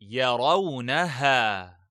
يرونها.